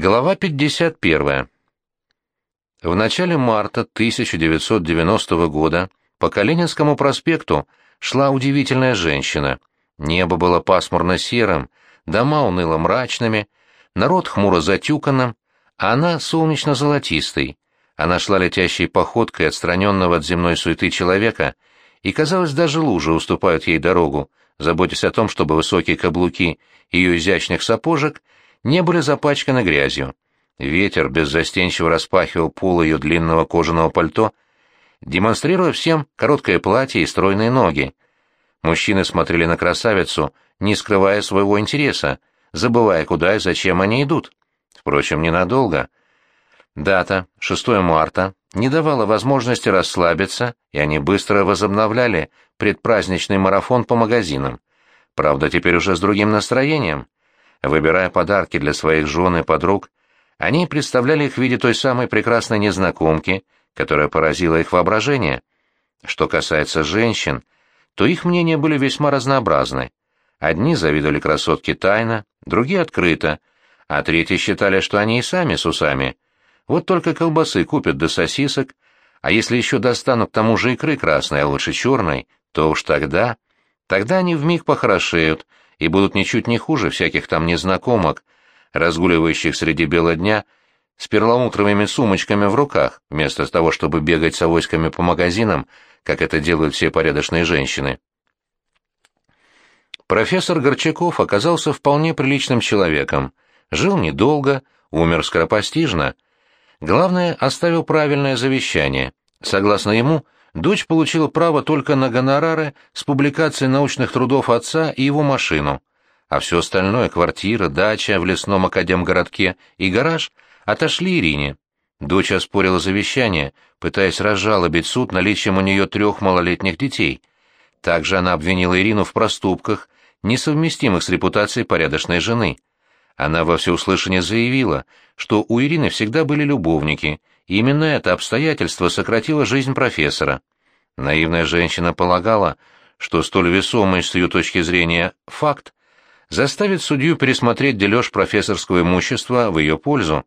Глава 51. В начале марта 1990 года по Калининскому проспекту шла удивительная женщина. Небо было пасмурно-серым, дома уныло-мрачными, народ хмуро затюканным, а она солнечно-золотистой. Она шла летящей походкой отстраненного от земной суеты человека, и, казалось, даже лужи уступают ей дорогу, заботясь о том, чтобы высокие каблуки ее изящных сапожек — не были запачканы грязью. Ветер беззастенчиво распахивал пол ее длинного кожаного пальто, демонстрируя всем короткое платье и стройные ноги. Мужчины смотрели на красавицу, не скрывая своего интереса, забывая, куда и зачем они идут. Впрочем, ненадолго. Дата, 6 марта, не давала возможности расслабиться, и они быстро возобновляли предпраздничный марафон по магазинам. Правда, теперь уже с другим настроением. Выбирая подарки для своих жен и подруг, они представляли их в виде той самой прекрасной незнакомки, которая поразила их воображение. Что касается женщин, то их мнения были весьма разнообразны. Одни завидовали красотке тайно, другие открыто, а третьи считали, что они и сами с усами. Вот только колбасы купят до сосисок, а если еще достанут к тому же икры красной, а лучше черной, то уж тогда... Тогда они вмиг похорошеют, и будут ничуть не хуже всяких там незнакомок, разгуливающих среди бела дня с перламутровыми сумочками в руках, вместо того, чтобы бегать с авоськами по магазинам, как это делают все порядочные женщины. Профессор Горчаков оказался вполне приличным человеком, жил недолго, умер скоропостижно. Главное, оставил правильное завещание. Согласно ему, дочь получила право только на гонорары с публикацией научных трудов отца и его машину, а все остальное — квартира, дача в лесном академгородке и гараж — отошли Ирине. Дочь оспорила завещание, пытаясь разжалобить суд наличием у нее трех малолетних детей. Также она обвинила Ирину в проступках, несовместимых с репутацией порядочной жены. Она во всеуслышание заявила, что у Ирины всегда были любовники, именно это обстоятельство сократило жизнь профессора. Наивная женщина полагала, что столь весомый с ее точки зрения факт заставит судью пересмотреть дележ профессорского имущества в ее пользу.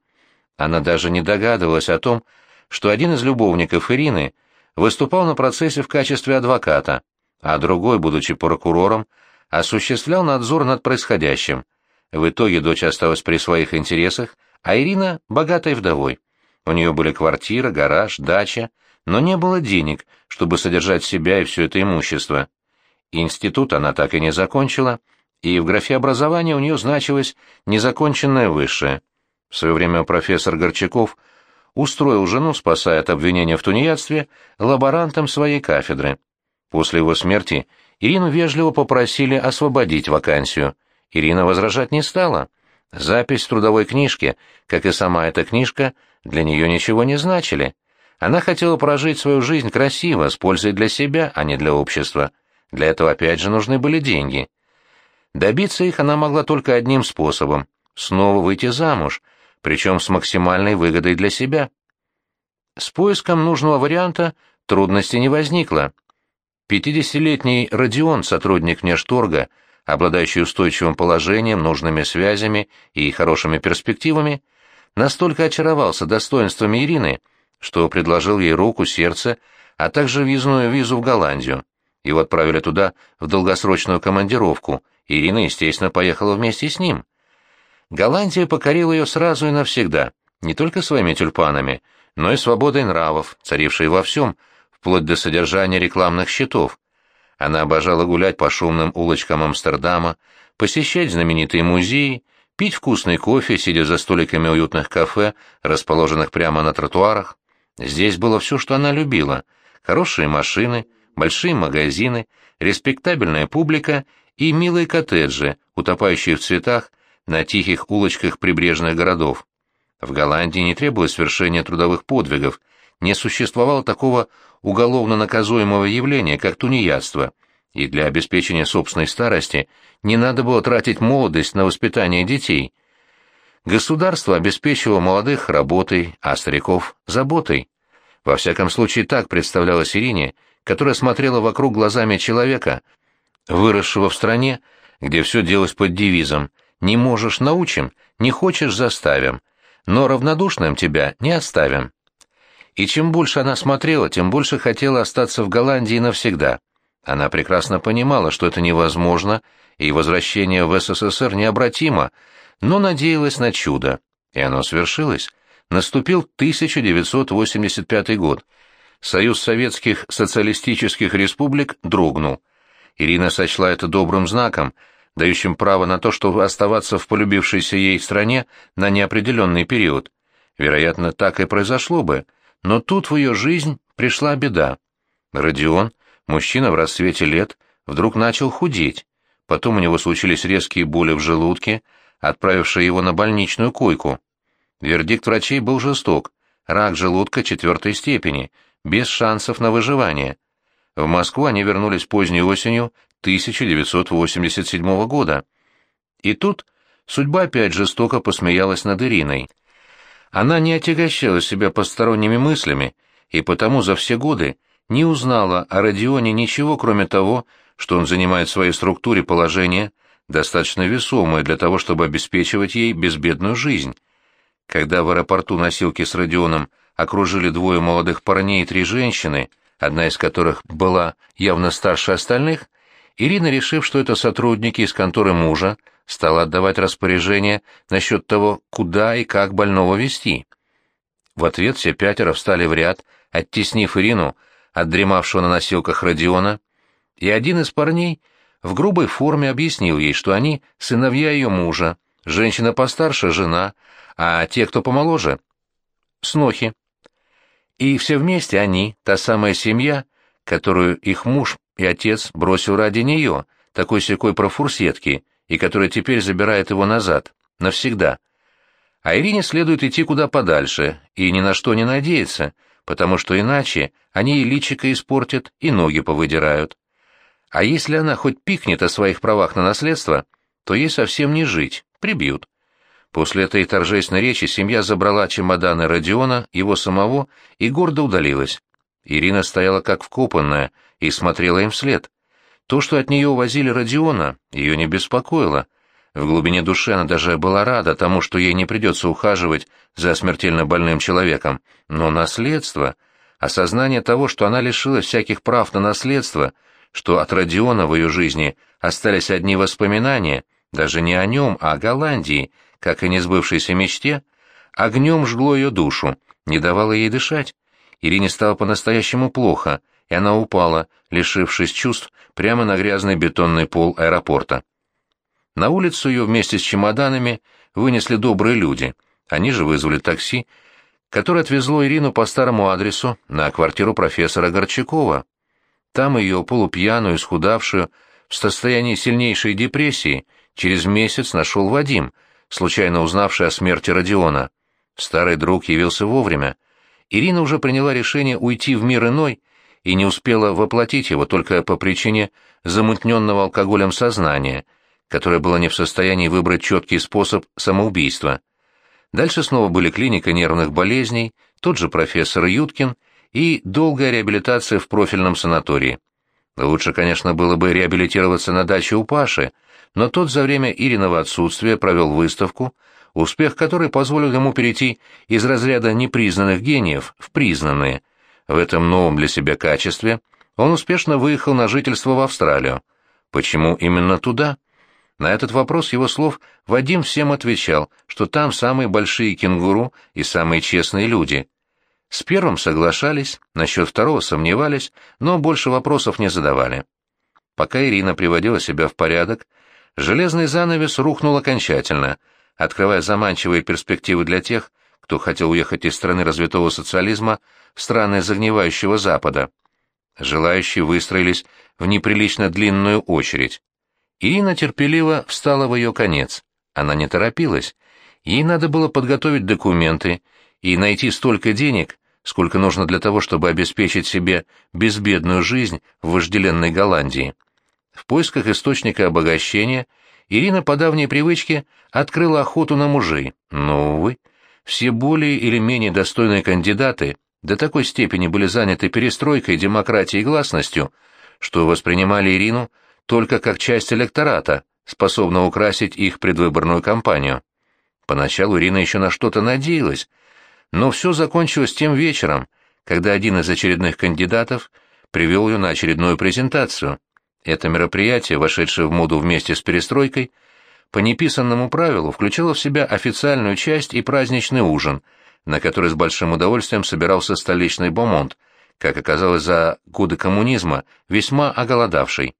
Она даже не догадывалась о том, что один из любовников Ирины выступал на процессе в качестве адвоката, а другой, будучи прокурором, осуществлял надзор над происходящим. В итоге дочь осталась при своих интересах, а Ирина — богатой вдовой. У нее были квартира, гараж, дача, но не было денег, чтобы содержать себя и все это имущество. Институт она так и не закончила, и в графе образования у нее значилось «незаконченное высшее». В свое время профессор Горчаков устроил жену, спасая от обвинения в тунеядстве, лаборантом своей кафедры. После его смерти Ирину вежливо попросили освободить вакансию — Ирина возражать не стала. Запись в трудовой книжке, как и сама эта книжка, для нее ничего не значили. Она хотела прожить свою жизнь красиво, с пользой для себя, а не для общества. Для этого опять же нужны были деньги. Добиться их она могла только одним способом — снова выйти замуж, причем с максимальной выгодой для себя. С поиском нужного варианта трудности не возникло. Пятидесятилетний Родион, сотрудник внешторга, обладающий устойчивым положением, нужными связями и хорошими перспективами, настолько очаровался достоинствами Ирины, что предложил ей руку, сердце, а также визную визу в Голландию. Его отправили туда в долгосрочную командировку, Ирина, естественно, поехала вместе с ним. Голландия покорила ее сразу и навсегда, не только своими тюльпанами, но и свободой нравов, царившей во всем, вплоть до содержания рекламных щитов. Она обожала гулять по шумным улочкам Амстердама, посещать знаменитые музеи, пить вкусный кофе, сидя за столиками уютных кафе, расположенных прямо на тротуарах. Здесь было все, что она любила. Хорошие машины, большие магазины, респектабельная публика и милые коттеджи, утопающие в цветах на тихих улочках прибрежных городов. В Голландии не требовалось свершения трудовых подвигов, не существовало такого уголовно наказуемого явления, как тунеядство, и для обеспечения собственной старости не надо было тратить молодость на воспитание детей. Государство обеспечивало молодых работой, а стариков — заботой. Во всяком случае, так представлялась Ирине, которая смотрела вокруг глазами человека, выросшего в стране, где все делалось под девизом «не можешь — научим, не хочешь — заставим», но равнодушным тебя не оставим». И чем больше она смотрела, тем больше хотела остаться в Голландии навсегда. Она прекрасно понимала, что это невозможно, и возвращение в СССР необратимо, но надеялась на чудо. И оно свершилось. Наступил 1985 год. Союз Советских Социалистических Республик дрогнул. Ирина сочла это добрым знаком, дающим право на то, чтобы оставаться в полюбившейся ей стране на неопределенный период. Вероятно, так и произошло бы, но тут в ее жизнь пришла беда. Родион, мужчина в расцвете лет, вдруг начал худеть. Потом у него случились резкие боли в желудке, отправившие его на больничную койку. Вердикт врачей был жесток. Рак желудка четвертой степени, без шансов на выживание. В Москву они вернулись поздней осенью 1987 года. И тут судьба опять жестоко посмеялась над Ириной. Она не отягощала себя посторонними мыслями, и потому за все годы не узнала о Родионе ничего, кроме того, что он занимает в своей структуре положение, достаточно весомое для того, чтобы обеспечивать ей безбедную жизнь. Когда в аэропорту носилки с Родионом окружили двое молодых парней и три женщины, одна из которых была явно старше остальных, Ирина, решив, что это сотрудники из конторы мужа, стала отдавать распоряжение насчет того, куда и как больного вести. В ответ все пятеро встали в ряд, оттеснив Ирину от дремавшего на носилках Родиона, и один из парней в грубой форме объяснил ей, что они сыновья ее мужа, женщина постарше — жена, а те, кто помоложе — снохи. И все вместе они, та самая семья, которую их муж и отец бросил ради нее, такой-сякой профурсетки, и которая теперь забирает его назад, навсегда. А Ирине следует идти куда подальше и ни на что не надеяться, потому что иначе они и личико испортят, и ноги повыдирают. А если она хоть пикнет о своих правах на наследство, то ей совсем не жить, прибьют. После этой торжественной речи семья забрала чемоданы Родиона, его самого, и гордо удалилась. Ирина стояла как вкопанная и смотрела им вслед. То, что от нее увозили Родиона, ее не беспокоило. В глубине души она даже была рада тому, что ей не придется ухаживать за смертельно больным человеком. Но наследство, осознание того, что она лишилась всяких прав на наследство — что от Родиона в ее жизни остались одни воспоминания, даже не о нем, а о Голландии, как и несбывшейся мечте, огнем жгло ее душу, не давало ей дышать. Ирине стало по-настоящему плохо, и она упала, лишившись чувств, прямо на грязный бетонный пол аэропорта. На улицу ее вместе с чемоданами вынесли добрые люди. Они же вызвали такси, которое отвезло Ирину по старому адресу на квартиру профессора Горчакова. Там ее, полупьяную, исхудавшую, в состоянии сильнейшей депрессии, через месяц нашел Вадим, случайно узнавший о смерти Родиона. Старый друг явился вовремя. Ирина уже приняла решение уйти в мир иной и не успела воплотить его только по причине замутненного алкоголем сознания, которое было не в состоянии выбрать четкий способ самоубийства. Дальше снова были клиника нервных болезней, тот же профессор Юткин — и долгая реабилитация в профильном санатории. Лучше, конечно, было бы реабилитироваться на даче у Паши, но тот за время Ириного отсутствия провел выставку, успех которой позволил ему перейти из разряда непризнанных гениев в признанные. В этом новом для себя качестве он успешно выехал на жительство в Австралию. Почему именно туда? На этот вопрос его слов Вадим всем отвечал, что там самые большие кенгуру и самые честные люди. С первым соглашались, насчет второго сомневались, но больше вопросов не задавали. Пока Ирина приводила себя в порядок, железный занавес рухнул окончательно, открывая заманчивые перспективы для тех, кто хотел уехать из страны развитого социализма в страны загнивающего Запада. Желающие выстроились в неприлично длинную очередь. Ирина терпеливо встала в ее конец. Она не торопилась. Ей надо было подготовить документы и найти столько денег, сколько нужно для того, чтобы обеспечить себе безбедную жизнь в вожделенной Голландии. В поисках источника обогащения Ирина по давней привычке открыла охоту на мужей, но, увы, все более или менее достойные кандидаты до такой степени были заняты перестройкой, демократией и гласностью, что воспринимали Ирину только как часть электората, способного украсить их предвыборную кампанию. Поначалу Ирина еще на что-то надеялась, но все закончилось тем вечером, когда один из очередных кандидатов привел ее на очередную презентацию. Это мероприятие, вошедшее в моду вместе с перестройкой, по неписанному правилу включало в себя официальную часть и праздничный ужин, на который с большим удовольствием собирался столичный бомонд, как оказалось за годы коммунизма, весьма оголодавший.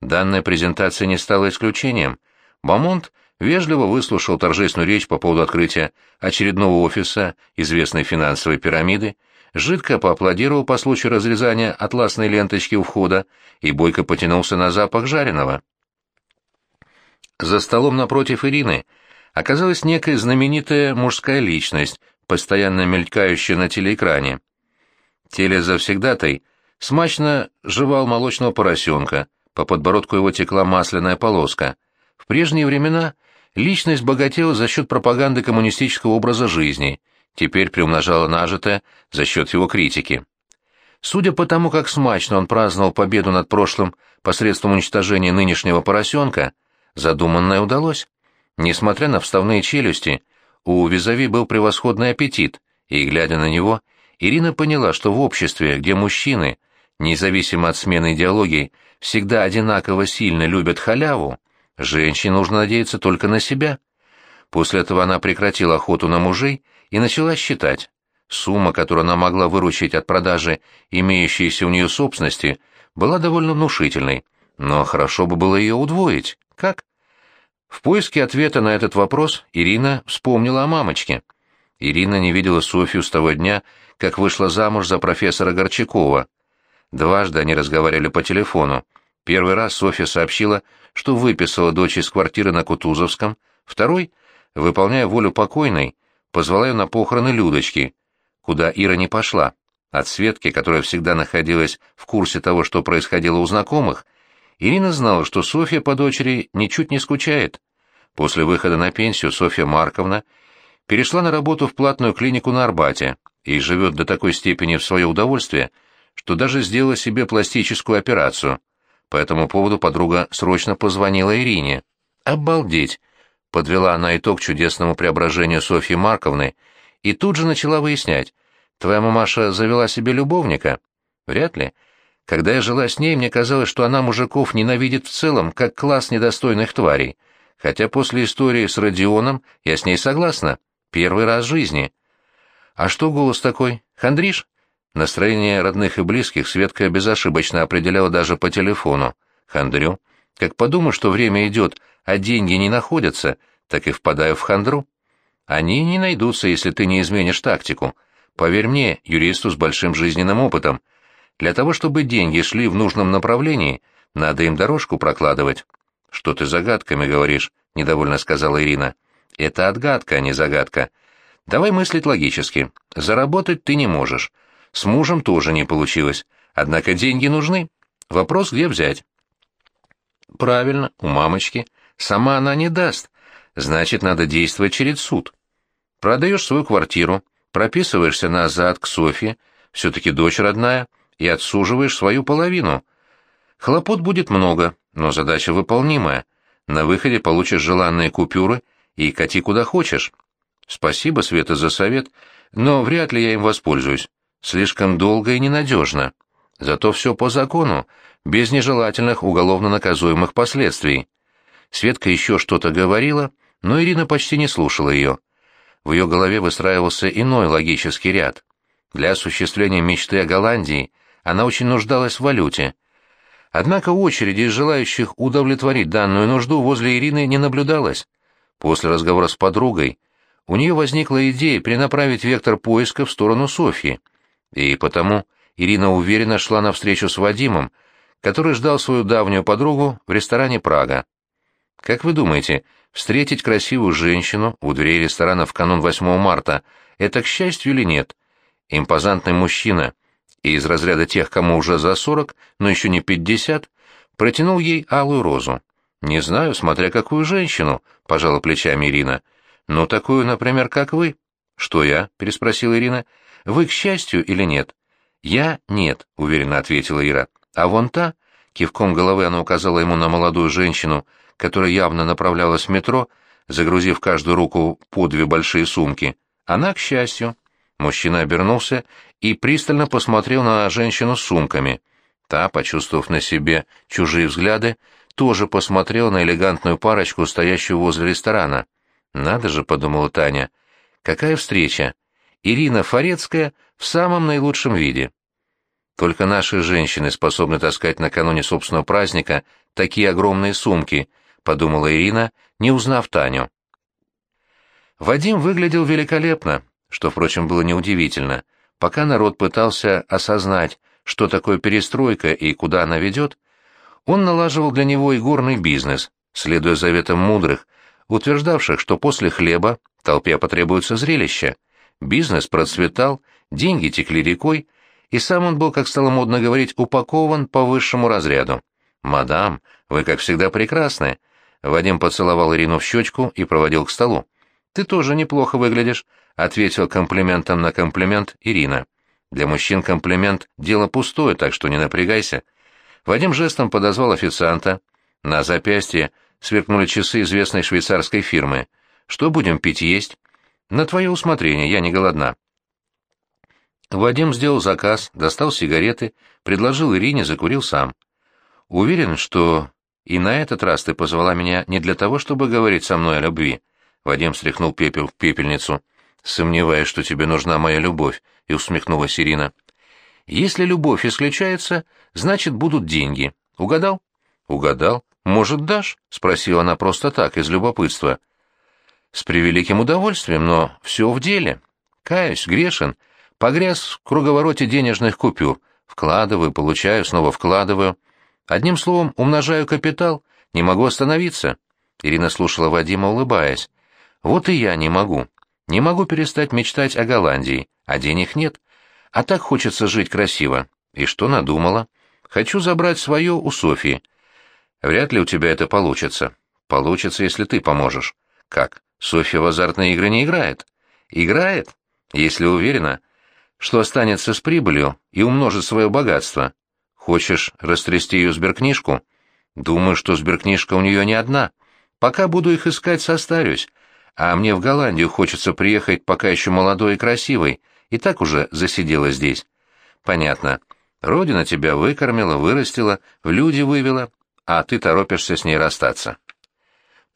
Данная презентация не стала исключением. Бомонд вежливо выслушал торжественную речь по поводу открытия очередного офиса известной финансовой пирамиды, жидко поаплодировал по случаю разрезания атласной ленточки у входа и бойко потянулся на запах жареного. За столом напротив Ирины оказалась некая знаменитая мужская личность, постоянно мелькающая на телеэкране. Телезавсегдатай смачно жевал молочного поросенка, по подбородку его текла масляная полоска. В прежние времена личность богатела за счет пропаганды коммунистического образа жизни, теперь приумножала нажитое за счет его критики. Судя по тому, как смачно он праздновал победу над прошлым посредством уничтожения нынешнего поросенка, Задуманное удалось. Несмотря на вставные челюсти, у Визави был превосходный аппетит, и, глядя на него, Ирина поняла, что в обществе, где мужчины, независимо от смены идеологии, всегда одинаково сильно любят халяву, женщине нужно надеяться только на себя. После этого она прекратила охоту на мужей и начала считать. Сумма, которую она могла выручить от продажи имеющейся у нее собственности, была довольно внушительной, но хорошо бы было ее удвоить. Как? В поиске ответа на этот вопрос Ирина вспомнила о мамочке. Ирина не видела Софью с того дня, как вышла замуж за профессора Горчакова. Дважды они разговаривали по телефону. Первый раз Софья сообщила, что выписала дочь из квартиры на Кутузовском, второй, выполняя волю покойной, позвала ее на похороны Людочки, куда Ира не пошла. От Светки, которая всегда находилась в курсе того, что происходило у знакомых, Ирина знала, что Софья по дочери ничуть не скучает. После выхода на пенсию Софья Марковна перешла на работу в платную клинику на Арбате и живет до такой степени в свое удовольствие, что даже сделала себе пластическую операцию. По этому поводу подруга срочно позвонила Ирине. «Обалдеть!» — подвела она итог чудесному преображению Софьи Марковны и тут же начала выяснять. «Твоя мамаша завела себе любовника?» «Вряд ли. Когда я жила с ней, мне казалось, что она мужиков ненавидит в целом, как класс недостойных тварей. Хотя после истории с Родионом я с ней согласна. Первый раз в жизни. А что голос такой? Хандришь? Настроение родных и близких Светка безошибочно определяла даже по телефону. Хандрю. Как подумаю, что время идет, а деньги не находятся, так и впадаю в хандру. Они не найдутся, если ты не изменишь тактику. Поверь мне, юристу с большим жизненным опытом — для того, чтобы деньги шли в нужном направлении, надо им дорожку прокладывать. Что ты загадками говоришь? недовольно сказала Ирина. Это отгадка, а не загадка. Давай мыслить логически. Заработать ты не можешь. С мужем тоже не получилось. Однако деньги нужны. Вопрос, где взять? Правильно, у мамочки. Сама она не даст. Значит, надо действовать через суд. Продаешь свою квартиру, прописываешься назад к Софье, все-таки дочь родная, и отсуживаешь свою половину. Хлопот будет много, но задача выполнимая. На выходе получишь желанные купюры и кати куда хочешь. Спасибо, Света, за совет, но вряд ли я им воспользуюсь. Слишком долго и ненадежно. Зато все по закону, без нежелательных уголовно наказуемых последствий. Светка еще что-то говорила, но Ирина почти не слушала ее. В ее голове выстраивался иной логический ряд. Для осуществления мечты о Голландии она очень нуждалась в валюте. Однако очереди из желающих удовлетворить данную нужду возле Ирины не наблюдалось. После разговора с подругой у нее возникла идея перенаправить вектор поиска в сторону Софьи, и потому Ирина уверенно шла навстречу с Вадимом, который ждал свою давнюю подругу в ресторане «Прага». Как вы думаете, встретить красивую женщину у дверей ресторана в канун 8 марта – это к счастью или нет? Импозантный мужчина – из разряда тех, кому уже за сорок, но еще не пятьдесят, протянул ей алую розу. «Не знаю, смотря какую женщину», — пожала плечами Ирина. «Ну, такую, например, как вы». «Что я?» — переспросила Ирина. «Вы к счастью или нет?» «Я — нет», — уверенно ответила Ира. «А вон та...» — кивком головы она указала ему на молодую женщину, которая явно направлялась в метро, загрузив каждую руку по две большие сумки. Она, к счастью. Мужчина обернулся и пристально посмотрел на женщину с сумками. Та, почувствовав на себе чужие взгляды, тоже посмотрела на элегантную парочку, стоящую возле ресторана. «Надо же», — подумала Таня, — «какая встреча! Ирина Форецкая в самом наилучшем виде». Только наши женщины способны таскать накануне собственного праздника такие огромные сумки, подумала Ирина, не узнав Таню. Вадим выглядел великолепно, что, впрочем, было неудивительно. Пока народ пытался осознать, что такое перестройка и куда она ведет, он налаживал для него и горный бизнес, следуя заветам мудрых, утверждавших, что после хлеба толпе потребуется зрелище. Бизнес процветал, деньги текли рекой, и сам он был, как стало модно говорить, упакован по высшему разряду. «Мадам, вы, как всегда, прекрасны». Вадим поцеловал Ирину в щечку и проводил к столу. «Ты тоже неплохо выглядишь», — ответил комплиментом на комплимент Ирина. «Для мужчин комплимент — дело пустое, так что не напрягайся». Вадим жестом подозвал официанта. На запястье сверкнули часы известной швейцарской фирмы. «Что будем пить есть?» «На твое усмотрение, я не голодна». Вадим сделал заказ, достал сигареты, предложил Ирине, закурил сам. «Уверен, что и на этот раз ты позвала меня не для того, чтобы говорить со мной о любви». Вадим стряхнул пепел в пепельницу. «Сомневаюсь, что тебе нужна моя любовь», — и усмехнулась Ирина. «Если любовь исключается, значит, будут деньги. Угадал?» «Угадал. Может, дашь?» — спросила она просто так, из любопытства. «С превеликим удовольствием, но все в деле. Каюсь, грешен. Погряз в круговороте денежных купюр. Вкладываю, получаю, снова вкладываю. Одним словом, умножаю капитал, не могу остановиться. Ирина слушала Вадима, улыбаясь. Вот и я не могу. Не могу перестать мечтать о Голландии, а денег нет. А так хочется жить красиво. И что надумала? Хочу забрать свое у Софии. Вряд ли у тебя это получится. Получится, если ты поможешь. Как? Софья в азартные игры не играет? Играет? Если уверена, что останется с прибылью и умножит свое богатство. Хочешь растрясти ее сберкнижку? Думаю, что сберкнижка у нее не одна. Пока буду их искать, состарюсь. А мне в Голландию хочется приехать пока еще молодой и красивой, и так уже засидела здесь. Понятно. Родина тебя выкормила, вырастила, в люди вывела, а ты торопишься с ней расстаться.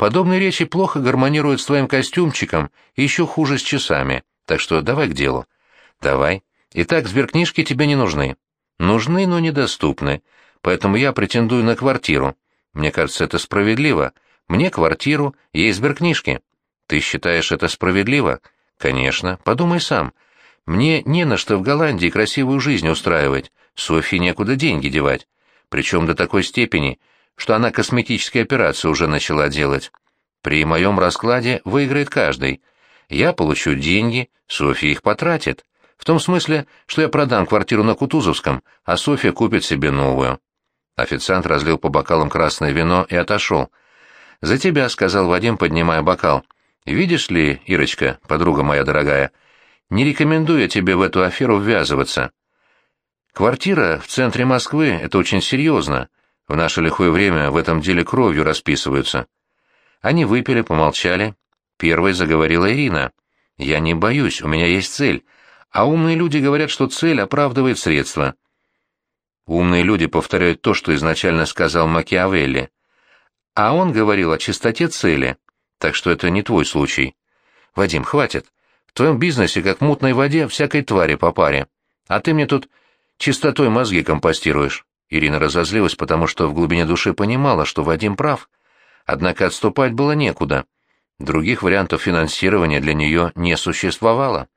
Подобные речи плохо гармонируют с твоим костюмчиком и еще хуже с часами, так что давай к делу. Давай. Итак, сберкнижки тебе не нужны. Нужны, но недоступны. Поэтому я претендую на квартиру. Мне кажется, это справедливо. Мне квартиру, ей сберкнижки. Ты считаешь это справедливо? Конечно. Подумай сам. Мне не на что в Голландии красивую жизнь устраивать. Софье некуда деньги девать. Причем до такой степени, что она косметические операции уже начала делать. При моем раскладе выиграет каждый. Я получу деньги, Софья их потратит. В том смысле, что я продам квартиру на Кутузовском, а Софья купит себе новую. Официант разлил по бокалам красное вино и отошел. «За тебя», — сказал Вадим, поднимая бокал. «Видишь ли, Ирочка, подруга моя дорогая, не рекомендую тебе в эту аферу ввязываться. Квартира в центре Москвы — это очень серьезно. В наше лихое время в этом деле кровью расписываются». Они выпили, помолчали. Первой заговорила Ирина. «Я не боюсь, у меня есть цель. А умные люди говорят, что цель оправдывает средства. Умные люди повторяют то, что изначально сказал Макиавелли. А он говорил о чистоте цели, так что это не твой случай. Вадим, хватит. В твоем бизнесе, как в мутной воде, всякой твари по паре. А ты мне тут чистотой мозги компостируешь. Ирина разозлилась, потому что в глубине души понимала, что Вадим прав. Однако отступать было некуда. Других вариантов финансирования для нее не существовало.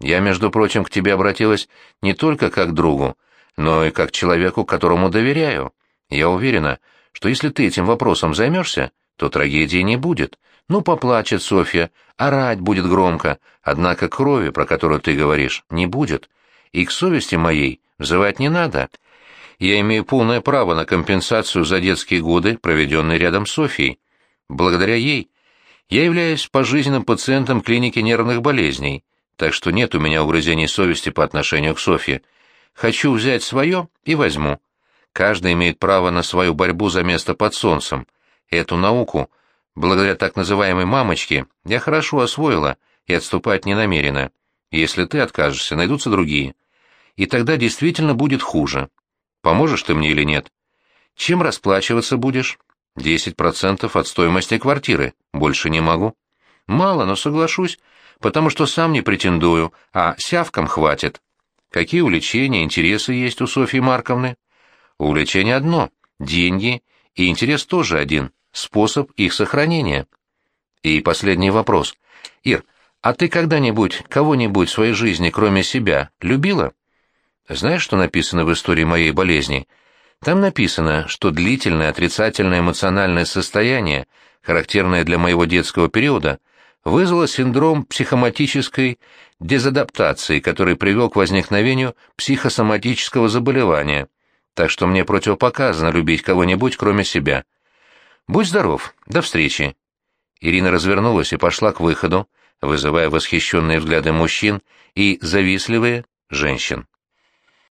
Я, между прочим, к тебе обратилась не только как другу, но и как человеку, которому доверяю. Я уверена, что если ты этим вопросом займешься, то трагедии не будет. Ну, поплачет Софья, орать будет громко, однако крови, про которую ты говоришь, не будет. И к совести моей взывать не надо. Я имею полное право на компенсацию за детские годы, проведенные рядом с Софьей. Благодаря ей я являюсь пожизненным пациентом клиники нервных болезней, так что нет у меня угрызений совести по отношению к Софье. Хочу взять свое и возьму. Каждый имеет право на свою борьбу за место под солнцем. Эту науку Благодаря так называемой «мамочке» я хорошо освоила и отступать не намерена. Если ты откажешься, найдутся другие. И тогда действительно будет хуже. Поможешь ты мне или нет? Чем расплачиваться будешь? Десять процентов от стоимости квартиры. Больше не могу. Мало, но соглашусь, потому что сам не претендую, а сявкам хватит. Какие увлечения, интересы есть у Софьи Марковны? Увлечение одно — деньги, и интерес тоже один — способ их сохранения. И последний вопрос. Ир, а ты когда-нибудь кого-нибудь в своей жизни, кроме себя, любила? Знаешь, что написано в истории моей болезни? Там написано, что длительное отрицательное эмоциональное состояние, характерное для моего детского периода, вызвало синдром психоматической дезадаптации, который привел к возникновению психосоматического заболевания. Так что мне противопоказано любить кого-нибудь, кроме себя. Будь здоров, до встречи. Ирина развернулась и пошла к выходу, вызывая восхищенные взгляды мужчин и завистливые женщин.